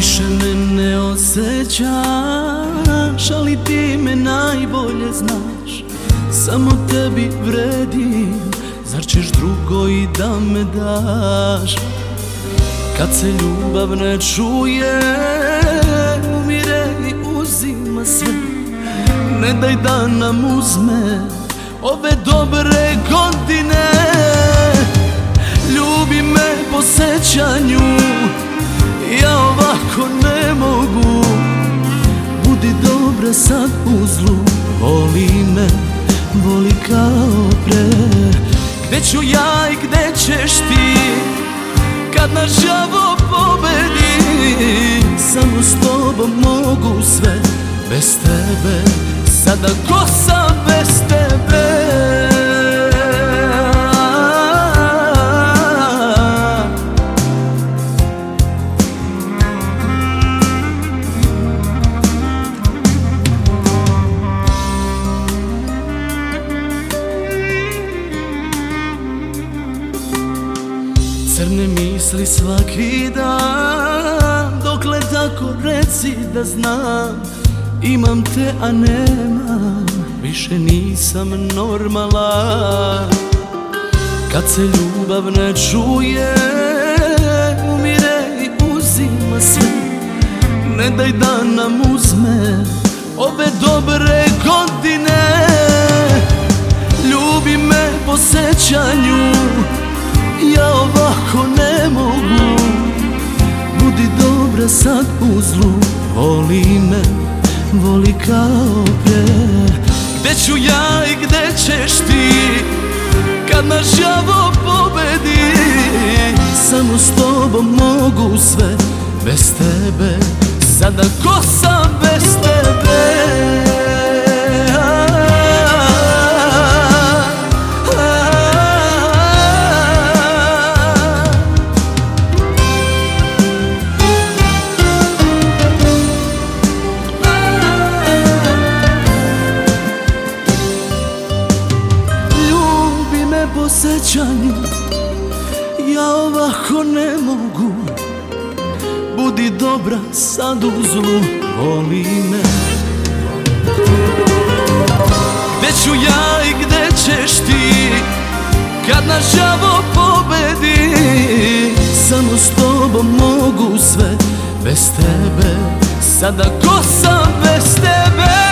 Više me ne osjećaš, ali ti me najbolje znaš. Samo tebi vredim, zar ćeš drugo i da me daš? Kad se ljubav ne čuje, umire i uzima sve. Ne daj da nam uzme ove dobre godine. Ljubi me po sećanju Dobra sad u zlu Voli me, voli kao pre. Gde ću ja i gde ćeš ti Kad na žavo pobedi? Samo s tobom mogu sve Bez tebe Sada ko sam bez tebe Crne misli svaki dan? Dokle tako reci da znam? Imam te a nemam. Više nisam normalan Kad se ljubav ne čuje Umire i uzima sve Ne daj da nam uzme Ove dobre godine. Ljubi me po sećanju sad u zlu Voli me, voli kao pre Gde ću ja i gde ćeš ti Kad na žavo pobedi? Samo s tobom mogu sve Bez tebe Sada ko sam bez tebe sećanju Ja ovako ne mogu. Budi dobra sad u zlu Voli me. Gde ću ja i gde ćeš ti Kad na žavo pobedi? Samo s tobom mogu sve Bez tebe Sada ko sam bez tebe